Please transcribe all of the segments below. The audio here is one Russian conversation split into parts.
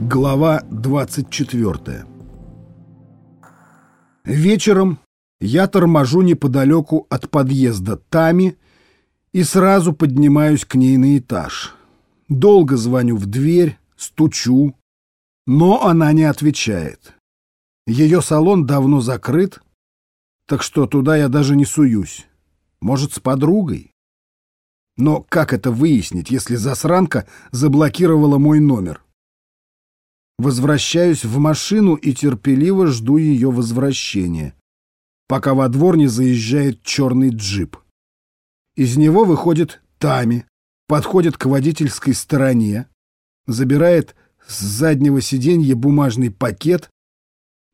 Глава 24 Вечером я торможу неподалеку от подъезда Тами и сразу поднимаюсь к ней на этаж. Долго звоню в дверь, стучу, но она не отвечает. Ее салон давно закрыт, так что туда я даже не суюсь. Может, с подругой? Но как это выяснить, если засранка заблокировала мой номер? Возвращаюсь в машину и терпеливо жду ее возвращения, пока во двор не заезжает черный джип. Из него выходит Тами, подходит к водительской стороне, забирает с заднего сиденья бумажный пакет,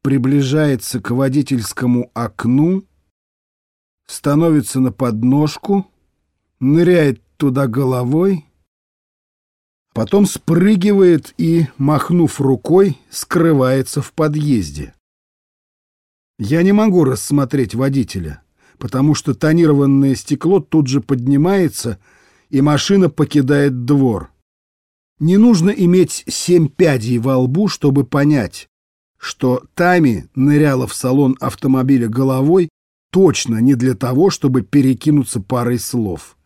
приближается к водительскому окну, становится на подножку, ныряет туда головой, потом спрыгивает и, махнув рукой, скрывается в подъезде. Я не могу рассмотреть водителя, потому что тонированное стекло тут же поднимается, и машина покидает двор. Не нужно иметь семь пядей во лбу, чтобы понять, что Тами ныряла в салон автомобиля головой точно не для того, чтобы перекинуться парой слов.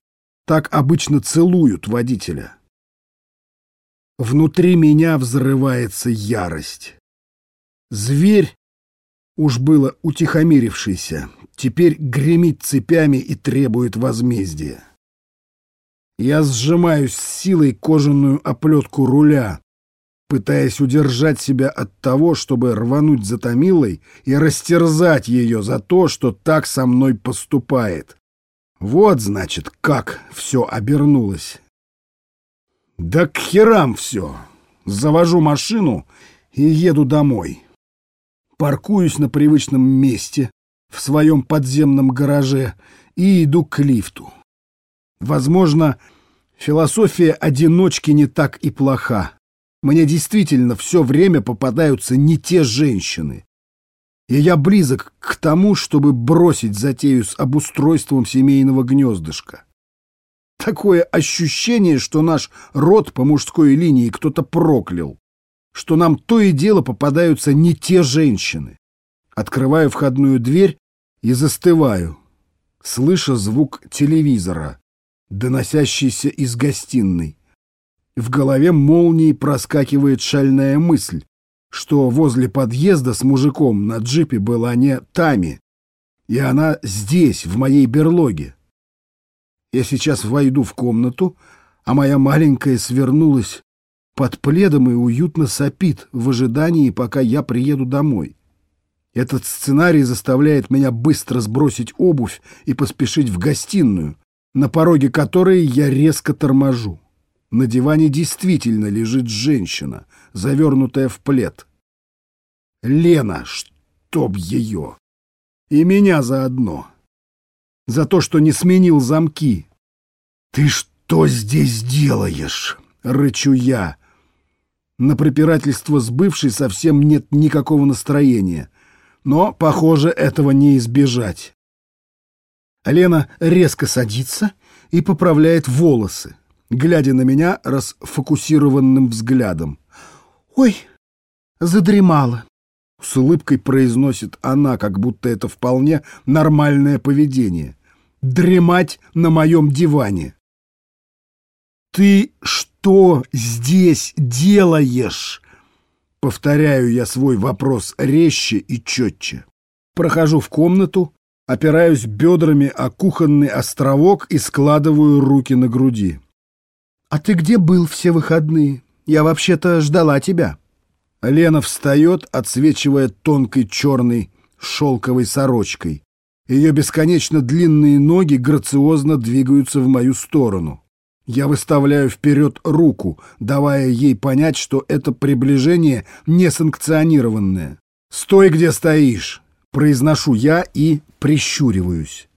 Так обычно целуют водителя. Внутри меня взрывается ярость. Зверь, уж было утихомирившийся, теперь гремит цепями и требует возмездия. Я сжимаюсь с силой кожаную оплетку руля, пытаясь удержать себя от того, чтобы рвануть за Томилой и растерзать ее за то, что так со мной поступает. Вот, значит, как все обернулось. Да к херам все. Завожу машину и еду домой. Паркуюсь на привычном месте, в своем подземном гараже, и иду к лифту. Возможно, философия одиночки не так и плоха. Мне действительно все время попадаются не те женщины. И я близок к тому, чтобы бросить затею с обустройством семейного гнездышка. Такое ощущение, что наш род по мужской линии кто-то проклял, что нам то и дело попадаются не те женщины. Открываю входную дверь и застываю, слыша звук телевизора, доносящийся из гостиной. В голове молнией проскакивает шальная мысль, что возле подъезда с мужиком на джипе была не Тами, и она здесь, в моей берлоге. Я сейчас войду в комнату, а моя маленькая свернулась под пледом и уютно сопит в ожидании, пока я приеду домой. Этот сценарий заставляет меня быстро сбросить обувь и поспешить в гостиную, на пороге которой я резко торможу. На диване действительно лежит женщина, завернутая в плед. Лена, чтоб ее! И меня заодно за то, что не сменил замки. «Ты что здесь делаешь?» — рычу я. На препирательство с бывшей совсем нет никакого настроения, но, похоже, этого не избежать. Лена резко садится и поправляет волосы, глядя на меня расфокусированным взглядом. «Ой, задремала!» С улыбкой произносит она, как будто это вполне нормальное поведение. Дремать на моем диване. «Ты что здесь делаешь?» Повторяю я свой вопрос резче и четче. Прохожу в комнату, опираюсь бедрами о кухонный островок и складываю руки на груди. «А ты где был все выходные? Я вообще-то ждала тебя». Лена встает, отсвечивая тонкой черной шелковой сорочкой. Ее бесконечно длинные ноги грациозно двигаются в мою сторону. Я выставляю вперед руку, давая ей понять, что это приближение несанкционированное. «Стой, где стоишь!» — произношу я и прищуриваюсь.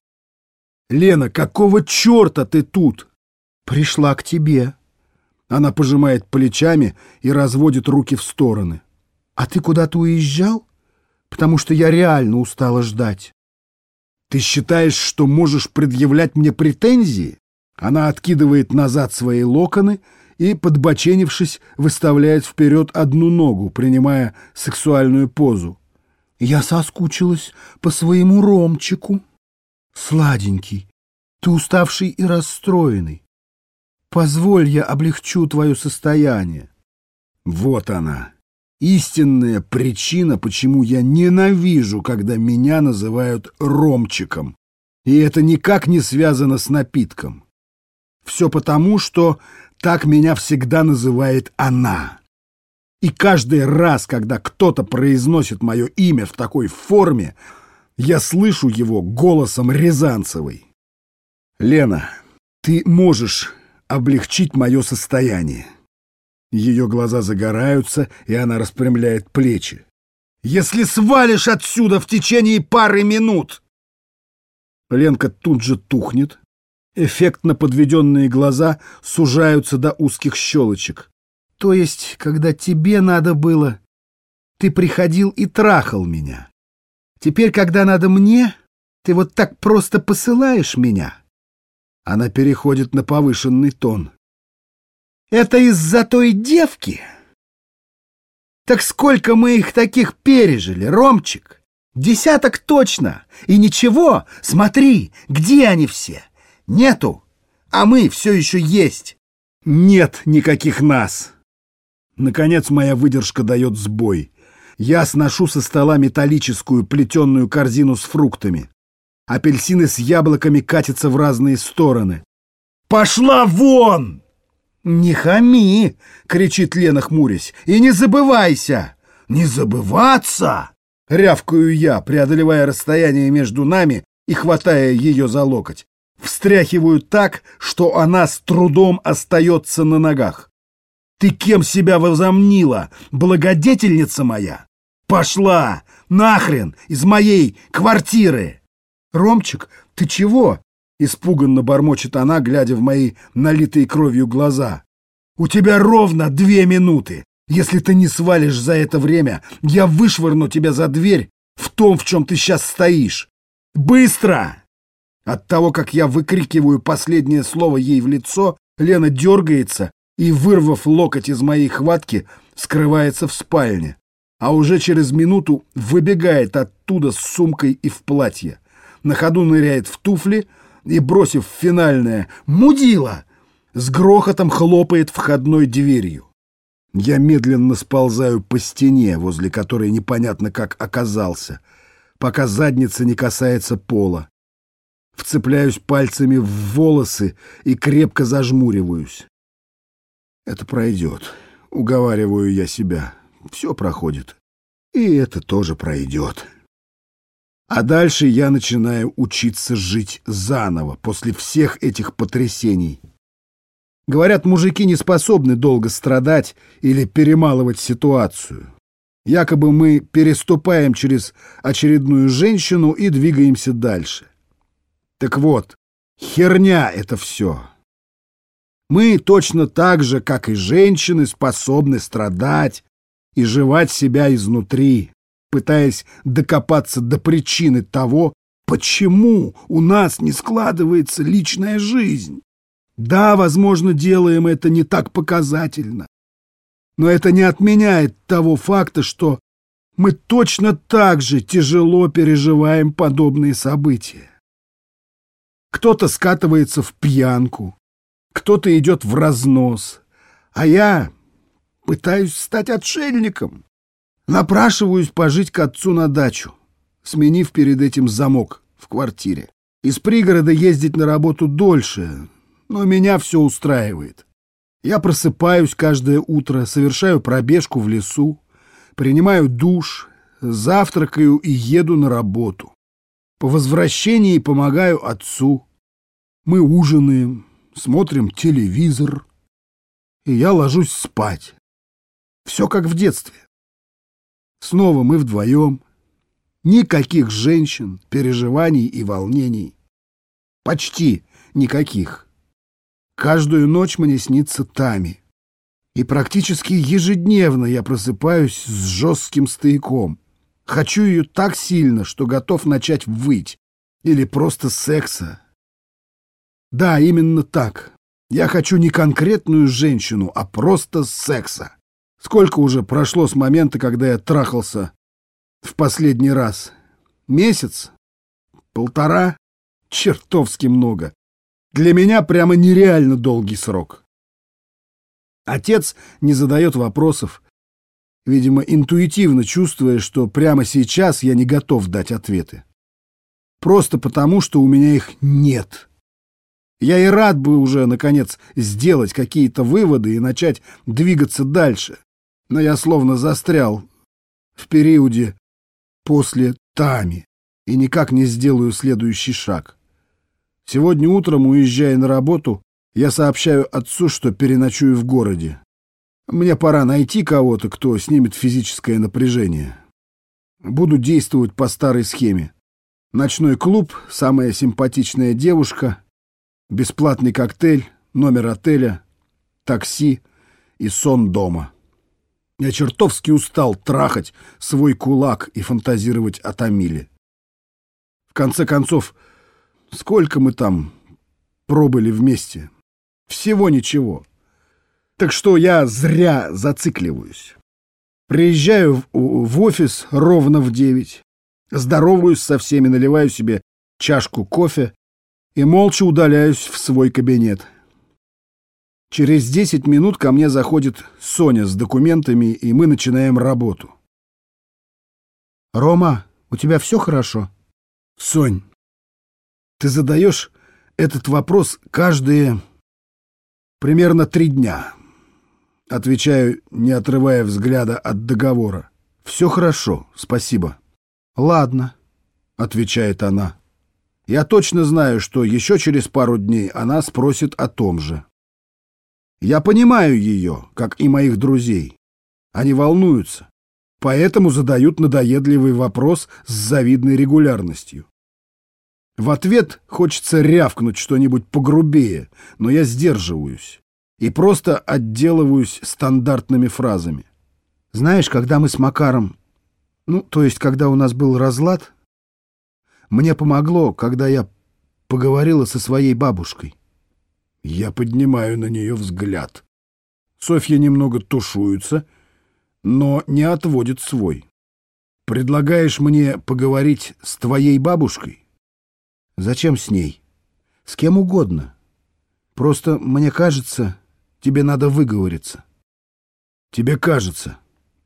«Лена, какого черта ты тут?» «Пришла к тебе», она пожимает плечами и разводит руки в стороны. «А ты куда-то уезжал? Потому что я реально устала ждать». «Ты считаешь, что можешь предъявлять мне претензии?» Она откидывает назад свои локоны и, подбоченившись, выставляет вперед одну ногу, принимая сексуальную позу. «Я соскучилась по своему Ромчику. Сладенький, ты уставший и расстроенный. Позволь, я облегчу твое состояние». Вот она, истинная причина, почему я ненавижу, когда меня называют Ромчиком. И это никак не связано с напитком. Все потому, что так меня всегда называет она. И каждый раз, когда кто-то произносит мое имя в такой форме, я слышу его голосом Рязанцевой. «Лена, ты можешь облегчить мое состояние». Ее глаза загораются, и она распрямляет плечи. «Если свалишь отсюда в течение пары минут!» Ленка тут же тухнет. Эффектно подведенные глаза сужаются до узких щелочек. То есть, когда тебе надо было, ты приходил и трахал меня. Теперь, когда надо мне, ты вот так просто посылаешь меня. Она переходит на повышенный тон. Это из-за той девки? Так сколько мы их таких пережили, Ромчик? Десяток точно. И ничего, смотри, где они все? Нету. А мы все еще есть. Нет никаких нас. Наконец моя выдержка дает сбой. Я сношу со стола металлическую плетеную корзину с фруктами. Апельсины с яблоками катятся в разные стороны. «Пошла вон!» «Не хами!» — кричит Лена, хмурясь. «И не забывайся!» «Не забываться!» — рявкаю я, преодолевая расстояние между нами и хватая ее за локоть. Встряхиваю так, что она с трудом остается на ногах. «Ты кем себя возомнила, благодетельница моя? Пошла! Нахрен! Из моей квартиры!» «Ромчик, ты чего?» — испуганно бормочет она, глядя в мои налитые кровью глаза. «У тебя ровно две минуты. Если ты не свалишь за это время, я вышвырну тебя за дверь в том, в чем ты сейчас стоишь. Быстро!» От того, как я выкрикиваю последнее слово ей в лицо, Лена дергается и, вырвав локоть из моей хватки, скрывается в спальне, а уже через минуту выбегает оттуда с сумкой и в платье. На ходу ныряет в туфли и, бросив финальное «Мудила!», с грохотом хлопает входной дверью. Я медленно сползаю по стене, возле которой непонятно как оказался, пока задница не касается пола. Вцепляюсь пальцами в волосы и крепко зажмуриваюсь. Это пройдет, уговариваю я себя. Все проходит. И это тоже пройдет. А дальше я начинаю учиться жить заново после всех этих потрясений. Говорят, мужики не способны долго страдать или перемалывать ситуацию. Якобы мы переступаем через очередную женщину и двигаемся дальше. Так вот, херня это все. Мы точно так же, как и женщины, способны страдать и жевать себя изнутри, пытаясь докопаться до причины того, почему у нас не складывается личная жизнь. Да, возможно, делаем это не так показательно. Но это не отменяет того факта, что мы точно так же тяжело переживаем подобные события. Кто-то скатывается в пьянку, кто-то идет в разнос, а я пытаюсь стать отшельником. Напрашиваюсь пожить к отцу на дачу, сменив перед этим замок в квартире. Из пригорода ездить на работу дольше, но меня все устраивает. Я просыпаюсь каждое утро, совершаю пробежку в лесу, принимаю душ, завтракаю и еду на работу. По возвращении помогаю отцу. Мы ужинаем, смотрим телевизор, и я ложусь спать. Все как в детстве. Снова мы вдвоем. Никаких женщин, переживаний и волнений. Почти никаких. Каждую ночь мне снится Тами. И практически ежедневно я просыпаюсь с жестким стояком. Хочу ее так сильно, что готов начать выть. Или просто секса. Да, именно так. Я хочу не конкретную женщину, а просто секса. Сколько уже прошло с момента, когда я трахался в последний раз? Месяц? Полтора? Чертовски много. Для меня прямо нереально долгий срок. Отец не задает вопросов, видимо, интуитивно чувствуя, что прямо сейчас я не готов дать ответы. Просто потому, что у меня их нет. Я и рад бы уже, наконец, сделать какие-то выводы и начать двигаться дальше. Но я словно застрял в периоде после Тами и никак не сделаю следующий шаг. Сегодня утром, уезжая на работу, я сообщаю отцу, что переночую в городе. Мне пора найти кого-то, кто снимет физическое напряжение. Буду действовать по старой схеме. Ночной клуб, самая симпатичная девушка, бесплатный коктейль, номер отеля, такси и сон дома. Я чертовски устал трахать свой кулак и фантазировать о Томиле. В конце концов, сколько мы там пробыли вместе? Всего ничего. Так что я зря зацикливаюсь. Приезжаю в, в офис ровно в девять, здороваюсь со всеми, наливаю себе чашку кофе и молча удаляюсь в свой кабинет. Через десять минут ко мне заходит Соня с документами, и мы начинаем работу. «Рома, у тебя все хорошо?» «Сонь, ты задаешь этот вопрос каждые примерно три дня». Отвечаю, не отрывая взгляда от договора. «Все хорошо, спасибо». «Ладно», — отвечает она. Я точно знаю, что еще через пару дней она спросит о том же. Я понимаю ее, как и моих друзей. Они волнуются, поэтому задают надоедливый вопрос с завидной регулярностью. В ответ хочется рявкнуть что-нибудь погрубее, но я сдерживаюсь и просто отделываюсь стандартными фразами. Знаешь, когда мы с Макаром... Ну, то есть, когда у нас был разлад, мне помогло, когда я поговорила со своей бабушкой. Я поднимаю на нее взгляд. Софья немного тушуется, но не отводит свой. Предлагаешь мне поговорить с твоей бабушкой? Зачем с ней? С кем угодно. Просто, мне кажется, тебе надо выговориться. Тебе кажется.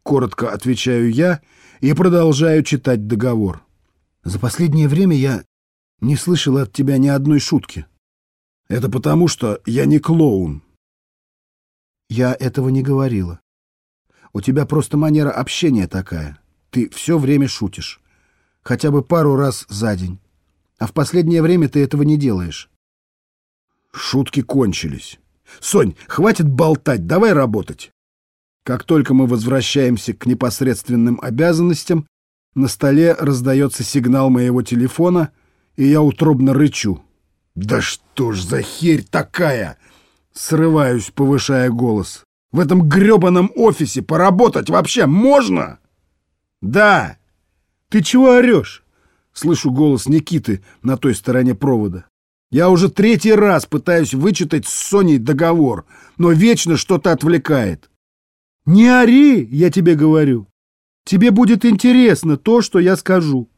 Коротко отвечаю я и продолжаю читать договор. За последнее время я не слышал от тебя ни одной шутки. Это потому, что я не клоун. Я этого не говорила. У тебя просто манера общения такая. Ты все время шутишь. Хотя бы пару раз за день. А в последнее время ты этого не делаешь. Шутки кончились. Сонь, хватит болтать, давай работать. Как только мы возвращаемся к непосредственным обязанностям, на столе раздается сигнал моего телефона, и я утробно рычу. «Да что ж за херь такая!» Срываюсь, повышая голос. «В этом грёбаном офисе поработать вообще можно?» «Да!» «Ты чего орёшь?» Слышу голос Никиты на той стороне провода. «Я уже третий раз пытаюсь вычитать с Соней договор, но вечно что-то отвлекает». «Не ори, я тебе говорю. Тебе будет интересно то, что я скажу.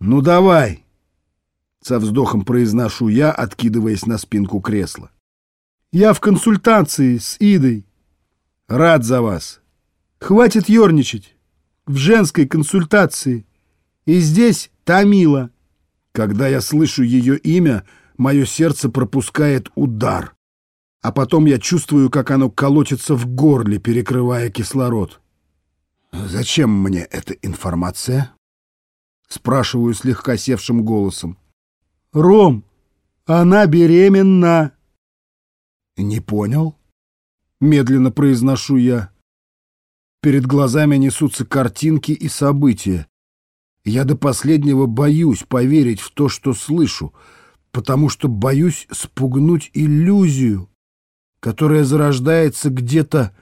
Ну давай. Со вздохом произношу я, откидываясь на спинку кресла. Я в консультации с Идой. Рад за вас. Хватит ерничать. В женской консультации. И здесь Тамила. Когда я слышу ее имя, мое сердце пропускает удар. А потом я чувствую, как оно колотится в горле, перекрывая кислород. «Зачем мне эта информация?» Спрашиваю слегка севшим голосом. «Ром, она беременна!» «Не понял?» Медленно произношу я. Перед глазами несутся картинки и события. Я до последнего боюсь поверить в то, что слышу, потому что боюсь спугнуть иллюзию, которая зарождается где-то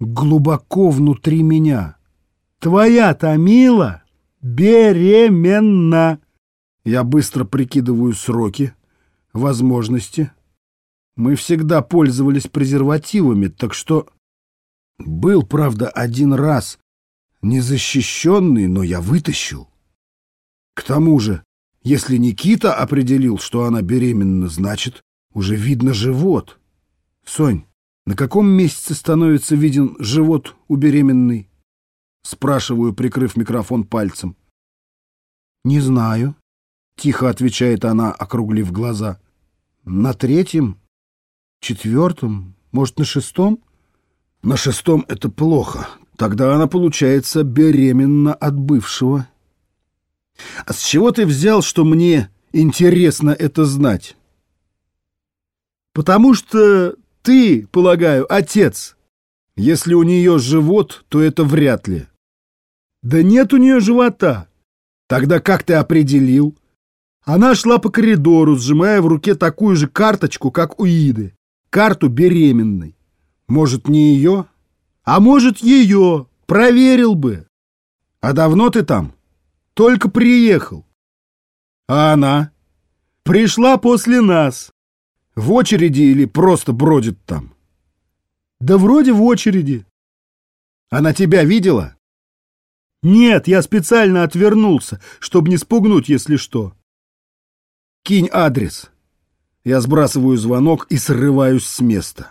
глубоко внутри меня. Твоя Тамила беременна. Я быстро прикидываю сроки, возможности. Мы всегда пользовались презервативами, так что... Был, правда, один раз незащищенный, но я вытащил. К тому же, если Никита определил, что она беременна, значит, уже видно живот. Сонь, на каком месяце становится виден живот у беременной? Спрашиваю, прикрыв микрофон пальцем. Не знаю, тихо отвечает она, округлив глаза. На третьем? Четвертом? Может, на шестом? На шестом это плохо. Тогда она, получается, беременна от бывшего. А с чего ты взял, что мне интересно это знать? Потому что ты, полагаю, отец. Если у нее живот, то это вряд ли. Да нет у нее живота. Тогда как ты определил? Она шла по коридору, сжимая в руке такую же карточку, как у Иды. Карту беременной. Может, не ее? А может, ее. Проверил бы. А давно ты там? Только приехал. А она? Пришла после нас. В очереди или просто бродит там? Да вроде в очереди. Она тебя видела? Нет, я специально отвернулся, чтобы не спугнуть, если что. Кинь адрес. Я сбрасываю звонок и срываюсь с места.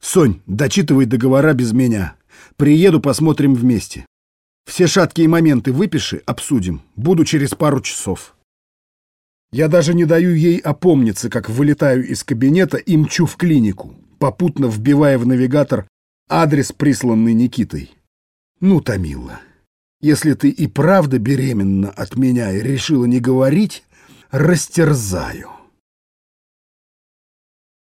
Сонь, дочитывай договора без меня. Приеду, посмотрим вместе. Все шаткие моменты выпиши, обсудим. Буду через пару часов. Я даже не даю ей опомниться, как вылетаю из кабинета и мчу в клинику, попутно вбивая в навигатор адрес, присланный Никитой. Ну, Томила, если ты и правда беременна от меня и решила не говорить, растерзаю.